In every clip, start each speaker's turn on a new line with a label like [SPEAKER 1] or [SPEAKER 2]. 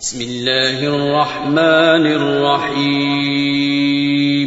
[SPEAKER 1] بسم الله الرحمن الرحيم.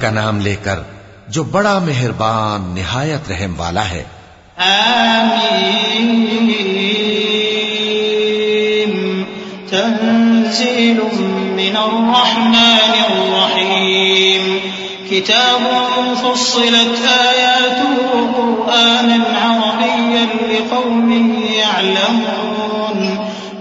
[SPEAKER 2] کا نام لے کر جو بڑا مہربان نہایت رحم والا ہے۔
[SPEAKER 3] آمين تنزيل من الرحمن الرحيم. كتاب فصلت آياته قرآنا عربيا لقوم يعلمون.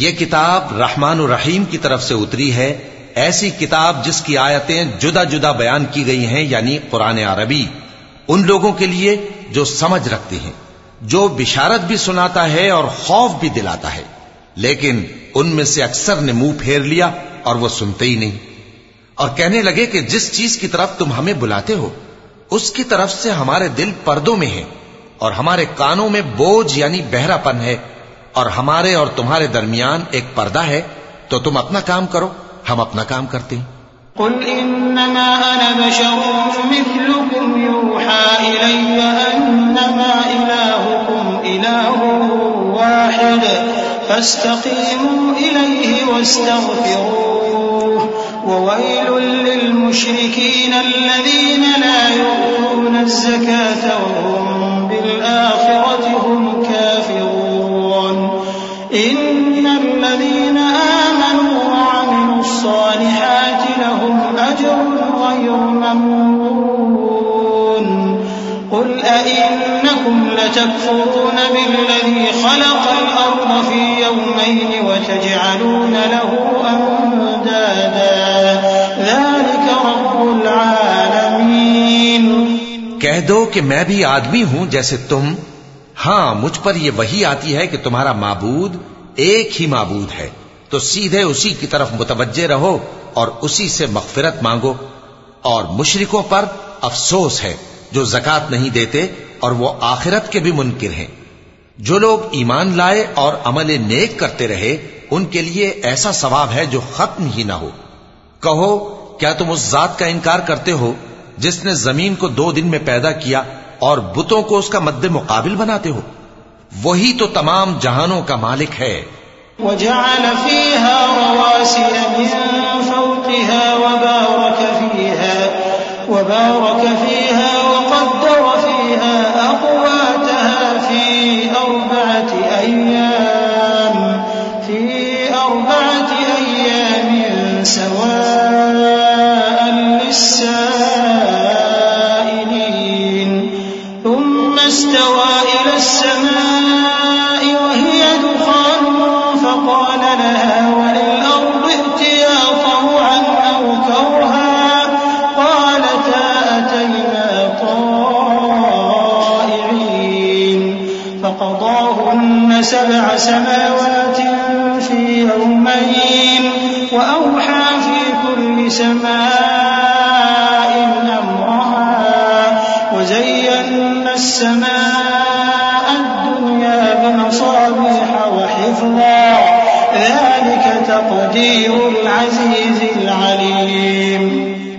[SPEAKER 2] یہ کتاب رحمان الرحیم کی طرف سے اتری ہے۔ ایسی کتاب جس کی آیتیں جدا جدا بیان کی گئی ہیں یعنی قرآن عربی، ان لوگوں کے لیے جو سمجھ رکھتے ہیں، جو بشارت بھی سناتا ہے اور خوف بھی دلاتا ہے۔ لیکن ان میں سے اکثر نے منہ پھیر لیا اور وہ سنتے ہی نہیں۔ اور کہنے لگے کہ جس چیز کی طرف تم ہمیں بلاتے ہو، اس کی طرف سے ہمارے دل پردوں میں ہیں اور ہمارے کانوں میں بوجھ یعنی بہرا پن ہے۔ اور ہمارے اور تمہارے درمیان ایک پردہ ہے، تو تم اپنا کام کرو، ہم اپنا کام کرتے ہیں۔
[SPEAKER 3] قل إنما أنا بشر مثلكم يوحى إلي أنما إلهكم إله واحد فاستقيموا إليه واستغفروه وويل للمشركين الذين لا يؤتون الزكاة وهم بالآخرة هم كافرون أئنكم لتكفرون بالذي خلق الأرض في يومين وتجعلون له أندادا. ذلك رب العالمين.
[SPEAKER 2] کہہ دو کہ میں بھی آدمی ہوں جیسے تم. ہاں مجھ پر یہ وہی آتی ہے کہ تمہارا معبود ایک ہی معبود ہے. تو سیدھے اسی کی طرف متوجہ رہو اور اسی سے مغفرت مانگو. اور مشرکوں پر افسوس ہے جو زکات نہیں دیتے اور وہ آخرت کے بھی منکر ہیں۔ جو لوگ ایمان لائے اور عمل نیک کرتے رہے، ان کے لیے ایسا ثواب ہے جو ختم ہی نہ ہو۔ کہو، کیا تم اس ذات کا انکار کرتے ہو جس نے زمین کو دو دن میں پیدا کیا اور بتوں کو اس کا مد مقابل بناتے ہو؟ وہی تو تمام جہانوں کا مالک ہے۔
[SPEAKER 3] وجعل فيها رواسي من فوقها وبارك فيها وبارك فيها وقدر فيها في أربعة أيام سواء للسائل سماوات في يومين وأوحى في كل سماء أمرها وزينا السماء الدنيا بمصابيح وحفظا. ذلك تقدير العزيز العليم.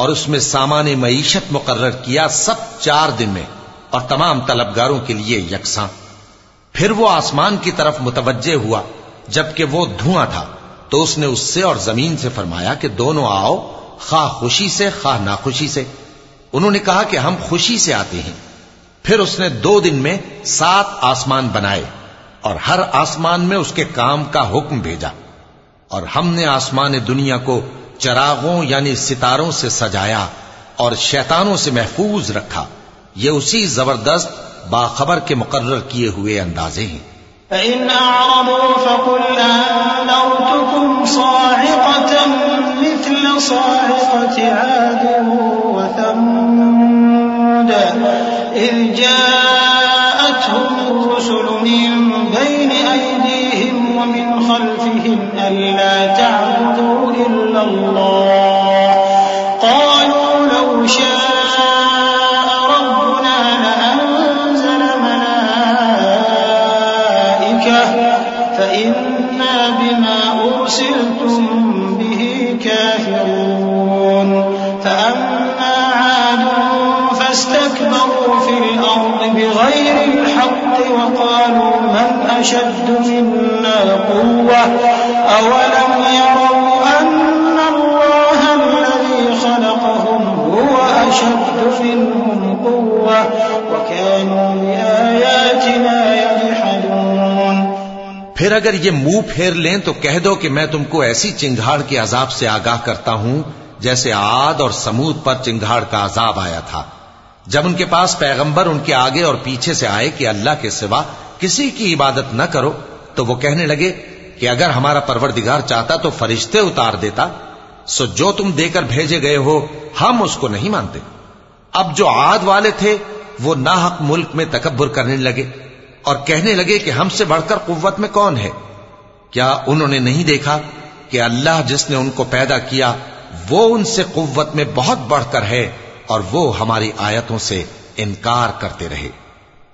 [SPEAKER 2] اور اس میں سامان معیشت مقرر کیا سب چار دن میں اور تمام طلبگاروں کے لیے یکساں۔ پھر وہ آسمان کی طرف متوجہ ہوا، جبکہ وہ دھواں تھا۔ تو اس نے اس سے اور زمین سے فرمایا کہ دونوں آؤ، خواہ خوشی سے، خواہ ناخوشی سے۔ انہوں نے کہا کہ ہم خوشی سے آتے ہیں۔ پھر اس نے دو دن میں سات آسمان بنائے اور ہر آسمان میں اس کے کام کا حکم بھیجا۔ اور ہم نے آسمان دنیا کو چراغوں یعنی ستاروں سے سجایا اور شیطانوں سے محفوظ رکھا۔ یہ اسی زبردست باخبر کے مقرر کیے ہوئے اندازے ہیں۔
[SPEAKER 3] فإن أعرضوا فقل أنذرتكم صاعقة مثل صاعقة عاد وثمود إذ جاءت جاءتهم الرسل من بين أيديهم ومن خلفهم ألا تعبدوا أشد منا قوة؟ أولم يروا أن الله الذي خلقهم هو أشد منهم قوة؟ وكانوا بآياتنا يجحدون.
[SPEAKER 2] پھر اگر یہ منہ پھیر لیں تو کہہ دو کہ میں تم کو ایسی چنگھاڑ کے عذاب سے آگاہ کرتا ہوں جیسے عاد اور سمود پر چنگھاڑ کا عذاب آیا تھا۔ جب ان کے پاس پیغمبر ان کے آگے اور پیچھے سے آئے کہ اللہ کے سوا کسی کی عبادت نہ کرو تو وہ کہنے لگے کہ اگر ہمارا پروردگار چاہتا تو فرشتے اتار دیتا، سو جو تم دے کر بھیجے گئے ہو، ہم اس کو نہیں مانتے۔ اب جو عاد والے تھے، وہ ناحق ملک میں تکبر کرنے لگے اور کہنے لگے کہ ہم سے بڑھ کر قوت میں کون ہے؟ کیا انہوں نے نہیں دیکھا کہ اللہ جس نے ان کو پیدا کیا، وہ ان سے قوت میں بہت بڑھ کر ہے اور وہ ہماری آیتوں سے انکار کرتے رہے؟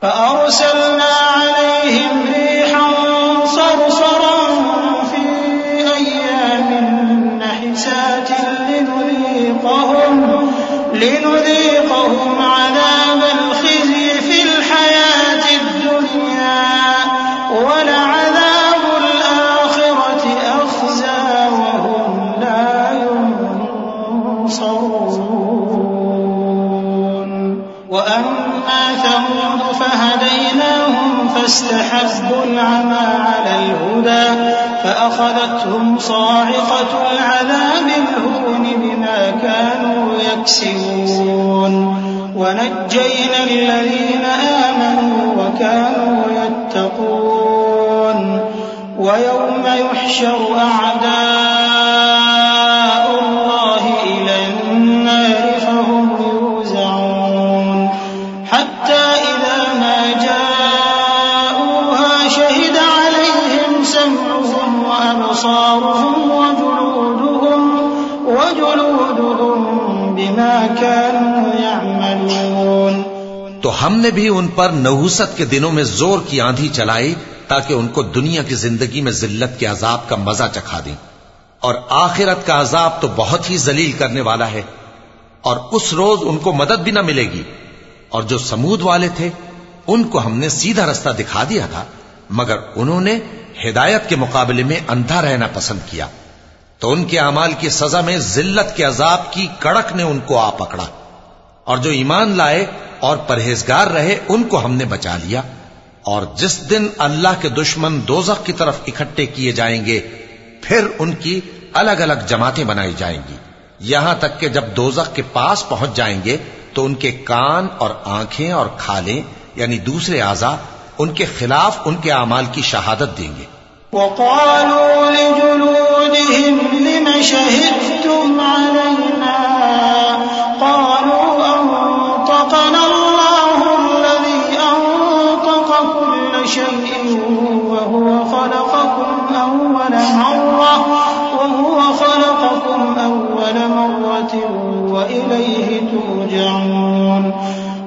[SPEAKER 3] فأرسلنا عليهم ريحا صرصرا في أيام نحسات لنذيقهم, لنذيقهم عذاب العمى على الهدى فأخذتهم صاعقة العذاب الهون بما كانوا يكسبون. ونجينا الذين آمنوا وكانوا يتقون. ويوم يحشر أعداء
[SPEAKER 2] ہم نے بھی ان پر نحوست کے دنوں میں زور کی آندھی چلائی تاکہ ان کو دنیا کی زندگی میں ذلت کے عذاب کا مزہ چکھا دیں۔ اور آخرت کا عذاب تو بہت ہی ذلیل کرنے والا ہے۔ اور اس روز ان کو مدد بھی نہ ملے گی۔ اور جو سمود والے تھے، ان کو ہم نے سیدھا رستہ دکھا دیا تھا، مگر انہوں نے ہدایت کے مقابلے میں اندھا رہنا پسند کیا۔ تو ان کے اعمال کی سزا میں ذلت کے عذاب کی کڑک نے ان کو آ پکڑا۔ اور جو ایمان لائے اور پرہیزگار رہے، ان کو ہم نے بچا لیا۔ اور جس دن اللہ کے دشمن دوزخ کی طرف اکٹھے کیے جائیں گے، پھر ان کی الگ الگ جماعتیں بنائی جائیں گی۔ یہاں تک کہ جب دوزخ کے پاس پہنچ جائیں گے، تو ان کے کان اور آنکھیں اور کھالیں یعنی دوسرے اعضا، ان کے خلاف ان کے اعمال کی شہادت دیں گے۔
[SPEAKER 3] وقالوا لجلودهم لم شهدتم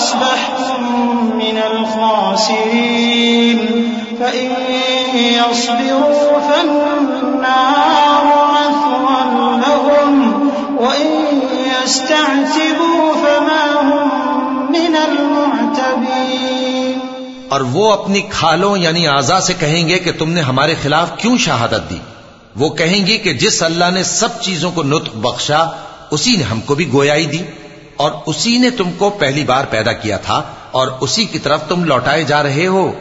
[SPEAKER 3] فأصبحتم من الخاسرين. فإن يصبروا فالنار مثوى لهم، وإن يستعتبوا فما هم من المعتبين.
[SPEAKER 2] اور وہ اپنی کھالوں یعنی آزا سے کہیں گے کہ تم نے ہمارے خلاف کیوں شہادت دی؟ وہ کہیں گی کہ جس اللہ نے سب چیزوں کو نطق بخشا، اسی نے ہم کو بھی گویائی دی۔ اور اسی نے تم کو پہلی بار پیدا کیا تھا اور اسی کی طرف تم لوٹائے جا رہے ہو۔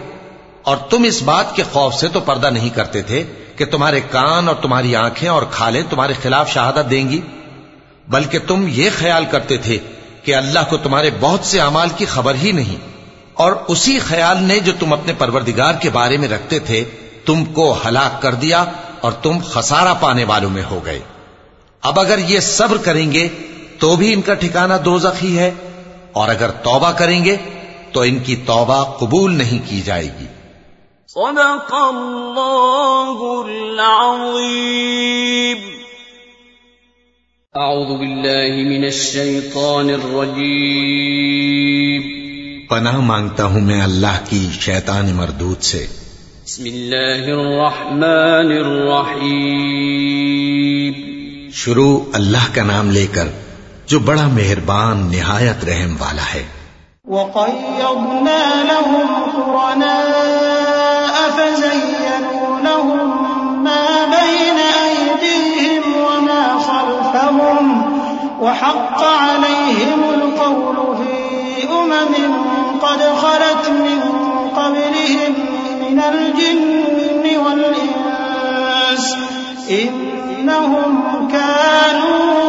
[SPEAKER 2] اور تم اس بات کے خوف سے تو پردہ نہیں کرتے تھے کہ تمہارے کان اور تمہاری آنکھیں اور کھالیں تمہارے خلاف شہادت دیں گی، بلکہ تم یہ خیال کرتے تھے کہ اللہ کو تمہارے بہت سے اعمال کی خبر ہی نہیں۔ اور اسی خیال نے جو تم اپنے پروردگار کے بارے میں رکھتے تھے، تم کو ہلاک کر دیا اور تم خسارہ پانے والوں میں ہو گئے۔ اب اگر یہ صبر کریں گے تو بھی ان کا ٹھکانہ دو ہی ہے اور اگر توبہ کریں گے تو ان کی توبہ قبول نہیں کی جائے گی۔
[SPEAKER 1] صدق اللہ العظیم۔ اعوذ باللہ من الشیطان الرجیم۔
[SPEAKER 2] پناہ مانگتا ہوں میں اللہ کی شیطان مردود سے۔
[SPEAKER 1] بسم اللہ الرحمن الرحیم۔
[SPEAKER 2] شروع اللہ کا نام لے کر جو بڑا مہربان نہایت رحم والا ہے
[SPEAKER 3] وَقَيَّضْنَا لَهُمْ قُرَنَاءَ فَزَيَّنُوا لَهُم مَّا بَيْنَ أَيْدِيهِمْ وَمَا خَلْفَهُمْ وَحَقَّ عَلَيْهِمُ الْقَوْلُ فِي أُمَمٍ قد خلت من قبلهم من الجن والإنس إنهم كانوا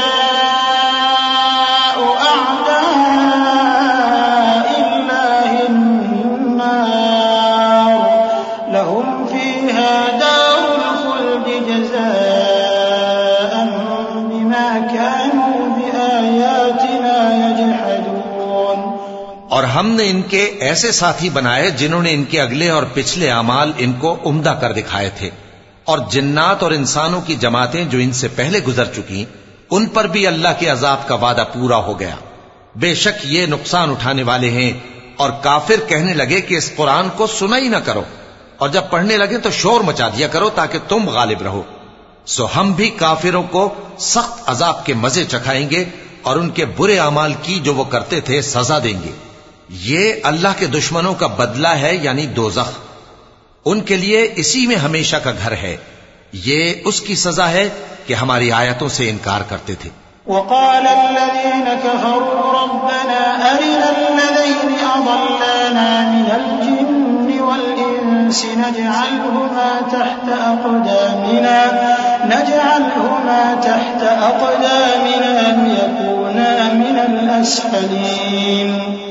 [SPEAKER 2] نے ان کے ایسے ساتھی بنائے جنہوں نے ان کے اگلے اور پچھلے اعمال ان کو عمدہ کر دکھائے تھے۔ اور جنات اور انسانوں کی جماعتیں جو ان سے پہلے گزر چکی ان پر بھی اللہ کے عذاب کا وعدہ پورا ہو گیا۔ بے شک یہ نقصان اٹھانے والے ہیں اور کافر کہنے لگے کہ اس قرآن کو سنا ہی نہ کرو۔ اور جب پڑھنے لگے تو شور مچا دیا کرو تاکہ تم غالب رہو۔ سو ہم بھی کافروں کو سخت عذاب کے مزے چکھائیں گے اور ان کے برے اعمال کی جو وہ کرتے تھے سزا دیں گے۔ یہ اللہ کے دشمنوں کا بدلہ ہے یعنی دوزخ۔ ان کے لیے اسی میں ہمیشہ کا گھر ہے۔ یہ اس کی سزا ہے کہ ہماری آیتوں سے انکار کرتے تھے۔
[SPEAKER 3] وقال الذين كفروا ربنا أرنا الذين أضلانا من الجن والإنس، نجعلهما تحت أقدامنا، نجعلهما تحت أقدامنا ليكونا من الأسفلين.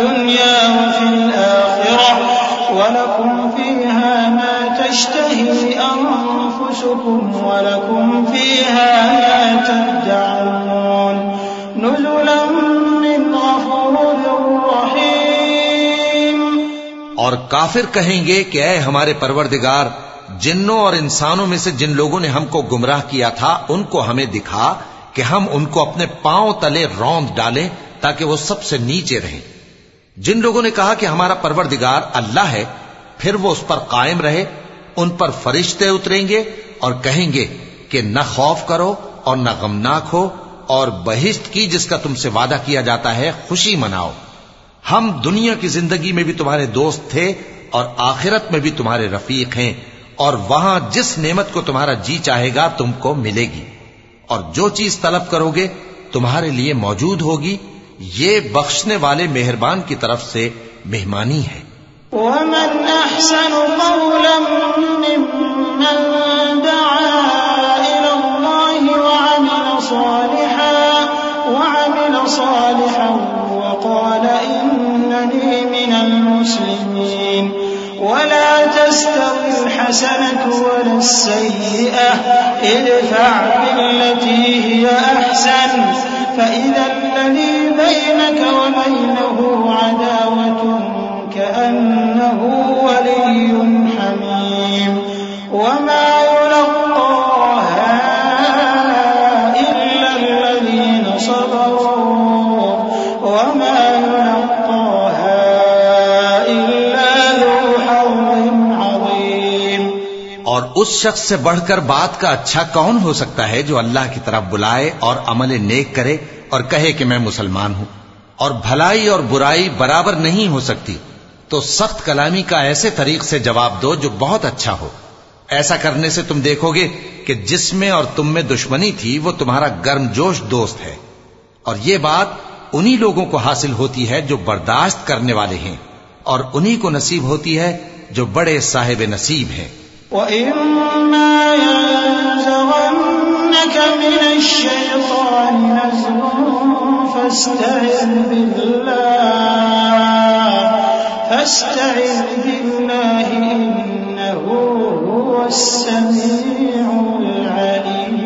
[SPEAKER 3] الحياة الدنيا وفي الآخرة ولكم فيها ما تشتهي أنفسكم ولكم فيها ما تدعون نزلا من غفور رحيم
[SPEAKER 2] اور کافر کہیں گے کہ اے ہمارے پروردگار، جنوں اور انسانوں میں سے جن لوگوں نے ہم کو گمراہ کیا تھا، ان کو ہمیں دکھا کہ ہم ان کو اپنے پاؤں تلے روند ڈالیں تاکہ وہ سب سے نیچے رہیں۔ جن لوگوں نے کہا کہ ہمارا پروردگار اللہ ہے، پھر وہ اس پر قائم رہے، ان پر فرشتے اتریں گے اور کہیں گے کہ نہ خوف کرو اور نہ غمناک ہو اور بہشت کی جس کا تم سے وعدہ کیا جاتا ہے، خوشی مناؤ۔ ہم دنیا کی زندگی میں بھی تمہارے دوست تھے اور آخرت میں بھی تمہارے رفیق ہیں اور وہاں جس نعمت کو تمہارا جی چاہے گا تم کو ملے گی۔ اور جو چیز طلب کرو گے تمہارے لیے موجود ہوگی۔ یہ بخشنے والے مہربان کی طرف سے مہمانی ہے۔
[SPEAKER 3] ومن احسن قولا ممن دعا الى الله وعمل صالحا وعمل صالحا وقال انني من المسلمين ولا تستوي الحسنة ولا السيئة ادفع بالتي هي أحسن فإذا الذي بينك وبينه عداوة كأنه ولي حميم. وما يلقاها إلا الذين صبروا. وما يلقاها إلا ذو حظ عظيم.
[SPEAKER 2] اور اس شخص سے بڑھ کر بات کا اچھا کون ہو سکتا ہے جو اللہ کی طرف بلائے اور عمل نیک کرے؟ اور کہے کہ میں مسلمان ہوں اور بھلائی اور برائی برابر نہیں ہو سکتی، تو سخت کلامی کا ایسے طریق سے جواب دو جو بہت اچھا ہو۔ ایسا کرنے سے تم دیکھو گے کہ جس میں اور تم میں دشمنی تھی، وہ تمہارا گرم جوش دوست ہے۔ اور یہ بات انہی لوگوں کو حاصل ہوتی ہے جو برداشت کرنے والے ہیں، اور انہی کو نصیب ہوتی ہے جو بڑے صاحب نصیب ہیں۔
[SPEAKER 3] وَإِمَّا يَنزَغَنَّكَ مِنَ الشَّيْطَانِ نَزْغٌ فَاسْتَعِذْ بِاللَّهِ فَاسْتَعِذْ بِاللَّهِ إِنَّهُ هُوَ السَّمِيعُ الْعَلِيمُ.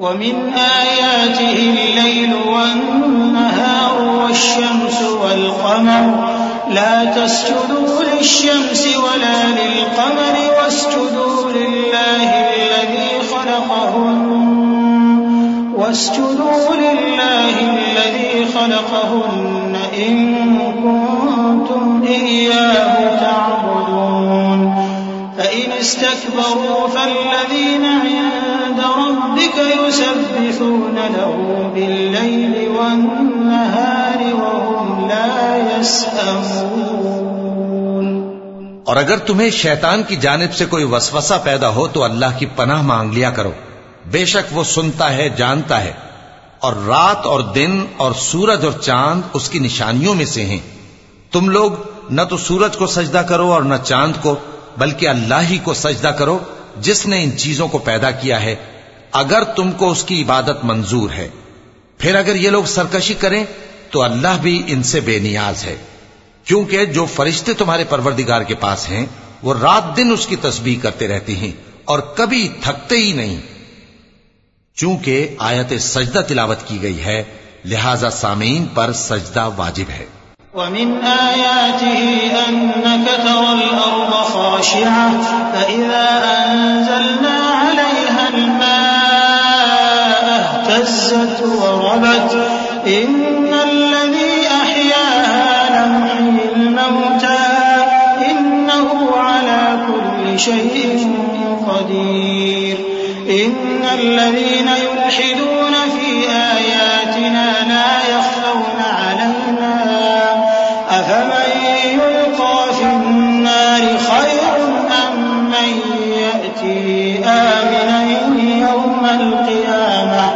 [SPEAKER 3] وَمِنْ آيَاتِهِ اللَّيْلُ وَالنَّهَارُ وَالشَّمْسُ وَالْقَمَرُ لا تسجدوا للشمس ولا للقمر. واسجدوا لله الذي خلقهن إن كنتم إياه تعبدون. فإن استكبروا فالذين عند ربك يسبحون له بالليل والنهار وهم لا يسأمون.
[SPEAKER 2] اور اگر تمہیں شیطان کی جانب سے کوئی وسوسہ پیدا ہو تو اللہ کی پناہ مانگ لیا کرو۔ بے شک وہ سنتا ہے، جانتا ہے۔ اور رات اور دن اور سورج اور چاند اس کی نشانیوں میں سے ہیں۔ تم لوگ نہ تو سورج کو سجدہ کرو اور نہ چاند کو، بلکہ اللہ ہی کو سجدہ کرو، جس نے ان چیزوں کو پیدا کیا ہے۔ اگر تم کو اس کی عبادت منظور ہے۔ پھر اگر یہ لوگ سرکشی کریں، تو اللہ بھی ان سے بے نیاز ہے۔ کیونکہ جو فرشتے تمہارے پروردگار کے پاس ہیں، وہ رات دن اس کی تسبیح کرتے رہتے ہیں اور کبھی تھکتے ہی نہیں۔ چونکہ آیت سجدہ تلاوت کی گئی ہے، لہذا سامعین پر سجدہ واجب ہے۔
[SPEAKER 3] ومن آياته أنك ترى الأرض خاشعة، فإذا أنزلنا عليها الماء اهتزت وربت، إن الذي أحياها لمحيي الموتى، إنه على كل شيء قدير إن الذين يلحدون في آياتنا لا يخفون علينا أفمن يلقى في النار خير أم من يأتي آمنا يوم القيامة؟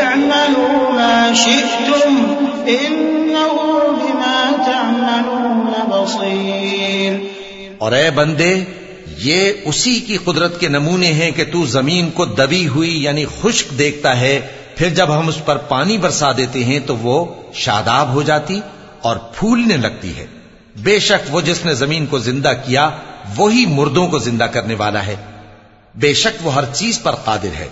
[SPEAKER 3] اعملوا ما شئتم، إنه بما تعملون بصير.
[SPEAKER 2] اور اے بندے یہ اسی کی قدرت کے نمونے ہیں کہ تو زمین کو دبی ہوئی یعنی خشک دیکھتا ہے، پھر جب ہم اس پر پانی برسا دیتے ہیں تو وہ شاداب ہو جاتی اور پھولنے لگتی ہے۔ بے شک وہ جس نے زمین کو زندہ کیا، وہی مردوں کو زندہ کرنے والا ہے۔ بے شک وہ ہر چیز پر قادر ہے۔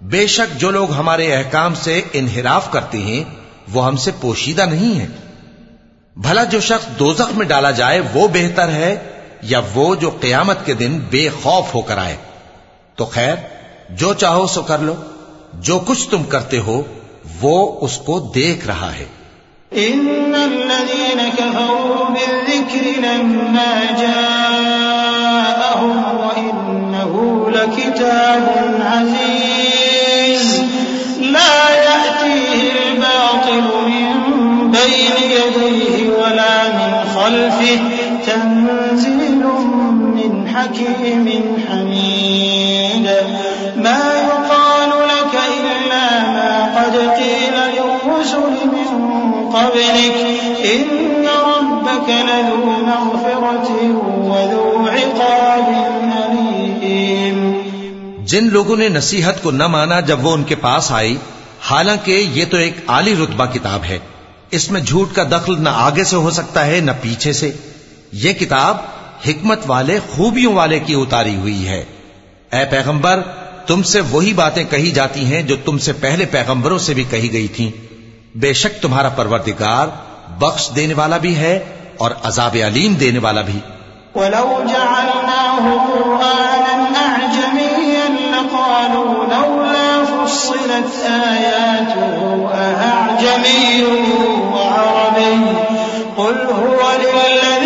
[SPEAKER 2] بے شک جو لوگ ہمارے احکام سے انحراف کرتے ہیں، وہ ہم سے پوشیدہ نہیں ہے بھلا جو شخص دوزخ میں ڈالا جائے، وہ بہتر ہے یا وہ جو قیامت کے دن بے خوف ہو کر آئے۔ تو خیر، جو چاہو سو کر لو۔ جو کچھ تم کرتے ہو، وہ اس کو دیکھ رہا ہے۔
[SPEAKER 3] إن الذين كفروا بالذكر لما جاءهم وإنه لكتاب عزيز لا يأتيه الباطل من بين يديه ولا من خلفه، تنزيل من حكيم حميد. ما يقال لك إلا ما قد قيل للرسل من قبلك. إن ربك لذو مغفرة وذو عقاب أليم.
[SPEAKER 2] جن لوگوں نے نصیحت کو نہ مانا جب وہ ان کے پاس آئی حالانکہ یہ تو ایک عالی رتبہ کتاب ہے۔ اس میں جھوٹ کا دخل نہ آگے سے ہو سکتا ہے، نہ پیچھے سے۔ یہ کتاب حکمت والے، خوبیوں والے کی اتاری ہوئی ہے۔ اے پیغمبر، تم سے وہی باتیں کہی جاتی ہیں جو تم سے پہلے پیغمبروں سے بھی کہی گئی تھیں۔ بے شک تمہارا پروردگار بخش دینے والا بھی ہے اور عذاب علیم دینے والا بھی۔
[SPEAKER 3] ولو جعلناه قرآنا أعجميا لقالوا لولا فصلت آياته أأعجمي وعربي. قل هو للذين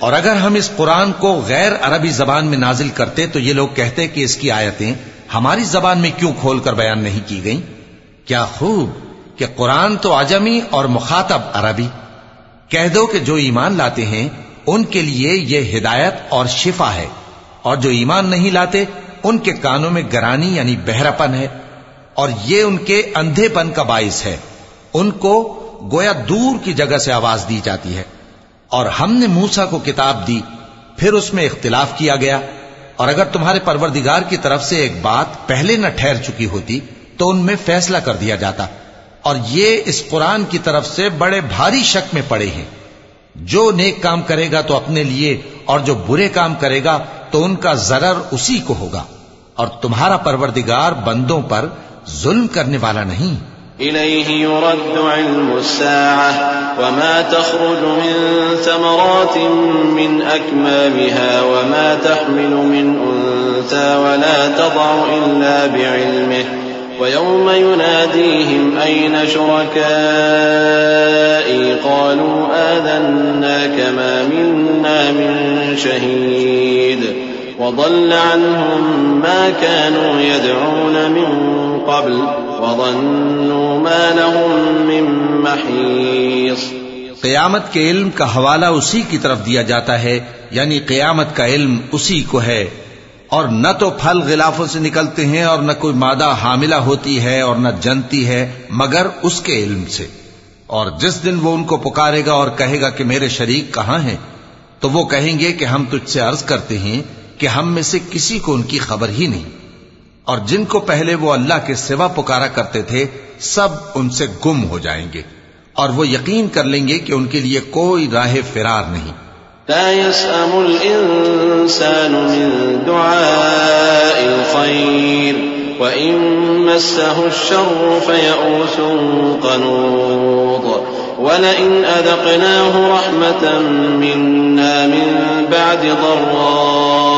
[SPEAKER 2] اور اگر ہم اس قرآن کو غیر عربی زبان میں نازل کرتے تو یہ لوگ کہتے کہ اس کی آیتیں ہماری زبان میں کیوں کھول کر بیان نہیں کی گئیں؟ کیا خوب کہ قرآن تو عجمی اور مخاطب عربی۔ کہہ دو کہ جو ایمان لاتے ہیں، ان کے لیے یہ ہدایت اور شفا ہے۔ اور جو ایمان نہیں لاتے، ان کے کانوں میں گرانی یعنی بہراپن ہے۔ اور یہ ان کے اندھے پن کا باعث ہے۔ ان کو گویا دور کی جگہ سے آواز دی جاتی ہے۔ اور ہم نے موسا کو کتاب دی، پھر اس میں اختلاف کیا گیا۔ اور اگر تمہارے پروردگار کی طرف سے ایک بات پہلے نہ ٹھہر چکی ہوتی، تو ان میں فیصلہ کر دیا جاتا۔ اور یہ اس قرآن کی طرف سے بڑے بھاری شک میں پڑے ہیں۔ جو نیک کام کرے گا تو اپنے لیے، اور جو برے کام کرے گا تو ان کا ضرر اسی کو ہوگا۔ اور تمہارا پروردگار بندوں پر ظلم کرنے والا نہیں۔
[SPEAKER 4] إليه يرد علم الساعة وما تخرج من ثمرات من أكمامها وما تحمل من أنثى ولا تضع إلا بعلمه ويوم يناديهم أين شركائي؟ قالوا آذناك ما منا من شهيد وضل عنهم ما كانوا يدعون من قبل وظنوا ما لهم من محيص
[SPEAKER 2] قیامت کے علم کا حوالہ اسی کی طرف دیا جاتا ہے یعنی قیامت کا علم اسی کو ہے۔ اور نہ تو پھل غلافوں سے نکلتے ہیں اور نہ کوئی مادہ حاملہ ہوتی ہے اور نہ جنتی ہے، مگر اس کے علم سے۔ اور جس دن وہ ان کو پکارے گا اور کہے گا کہ میرے شریک کہاں ہیں، تو وہ کہیں گے کہ ہم تجھ سے عرض کرتے ہیں کہ ہم میں سے کسی کو ان کی خبر ہی نہیں۔ اور جن کو پہلے وہ اللہ کے سوا پکارا کرتے تھے، سب ان سے گم ہو جائیں گے۔ اور وہ یقین کر لیں گے کہ ان کے لیے کوئی راہ فرار نہیں۔
[SPEAKER 4] لا يسأم الإنسان من دعاء الخير، وإن مسه الشر فيئوس قنوط. ولئن أذقناه رحمة منا من بعد ضراء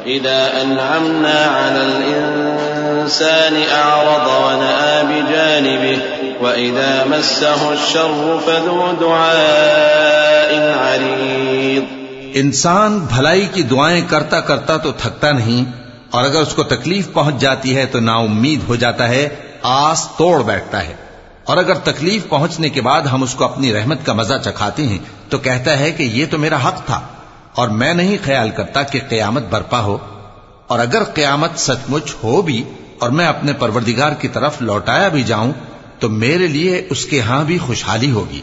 [SPEAKER 4] وإذا أنعمنا على الإنسان أعرض ونأى بجانبه وإذا مسه الشر فذو دعاء عريض
[SPEAKER 2] انسان بھلائی کی دعائیں کرتا کرتا تو تھکتا نہیں، اور اگر اس کو تکلیف پہنچ جاتی ہے تو نا امید ہو جاتا ہے، آس توڑ بیٹھتا ہے۔ اور اگر تکلیف پہنچنے کے بعد ہم اس کو اپنی رحمت کا مزہ چکھاتے ہیں، تو کہتا ہے کہ یہ تو میرا حق تھا۔ اور میں نہیں خیال کرتا کہ قیامت برپا ہو، اور اگر قیامت سچ مچ ہو بھی اور میں اپنے پروردگار کی طرف لوٹایا بھی جاؤں، تو میرے لیے اس کے ہاں بھی خوشحالی ہوگی۔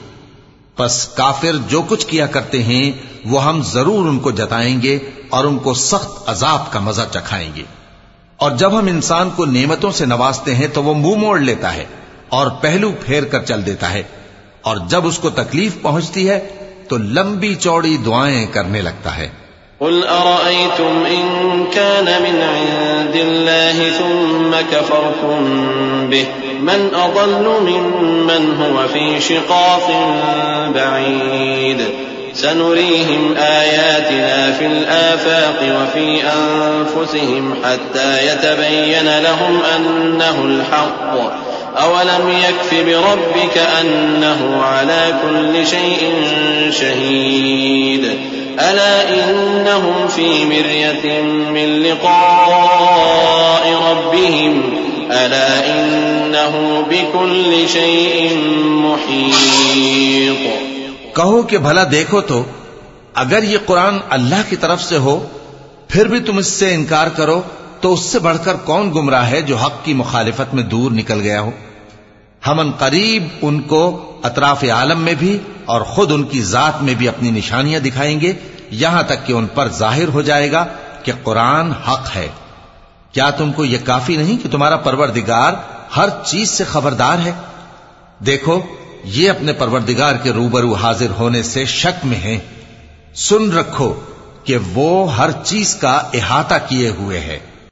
[SPEAKER 2] پس کافر جو کچھ کیا کرتے ہیں، وہ ہم ضرور ان کو جتائیں گے اور ان کو سخت عذاب کا مزہ چکھائیں گے۔ اور جب ہم انسان کو نعمتوں سے نوازتے ہیں، تو وہ منہ موڑ لیتا ہے اور پہلو پھیر کر چل دیتا ہے۔ اور جب اس کو تکلیف پہنچتی ہے تو لمبی چوڑی دعائیں کرنے لگتا ہے
[SPEAKER 4] قل أرأيتم إن كان من عند الله ثم كفرتم به من أضل ممن هو في شقاق بعيد سنريهم آياتنا في الآفاق وفي أنفسهم حتى يتبين لهم أنه الحق أولم يكف بربك أنه على كل شيء شهيد ألا إنهم في مرية من لقاء ربهم ألا إنه بكل شيء محيط
[SPEAKER 2] کہو کہ بھلا دیکھو تو اگر یہ قرآن اللہ کی طرف سے ہو، پھر بھی تم اس سے انکار کرو تو اس سے بڑھ کر کون گمراہ ہے جو حق کی مخالفت میں دور نکل گیا ہو؟ ہم ان قریب ان کو اطراف عالم میں بھی اور خود ان کی ذات میں بھی اپنی نشانیاں دکھائیں گے، یہاں تک کہ ان پر ظاہر ہو جائے گا کہ قرآن حق ہے۔ کیا تم کو یہ کافی نہیں کہ تمہارا پروردگار ہر چیز سے خبردار ہے؟ دیکھو، یہ اپنے پروردگار کے روبرو حاضر ہونے سے شک میں ہیں۔ سن رکھو کہ وہ ہر چیز کا احاطہ کیے ہوئے ہے۔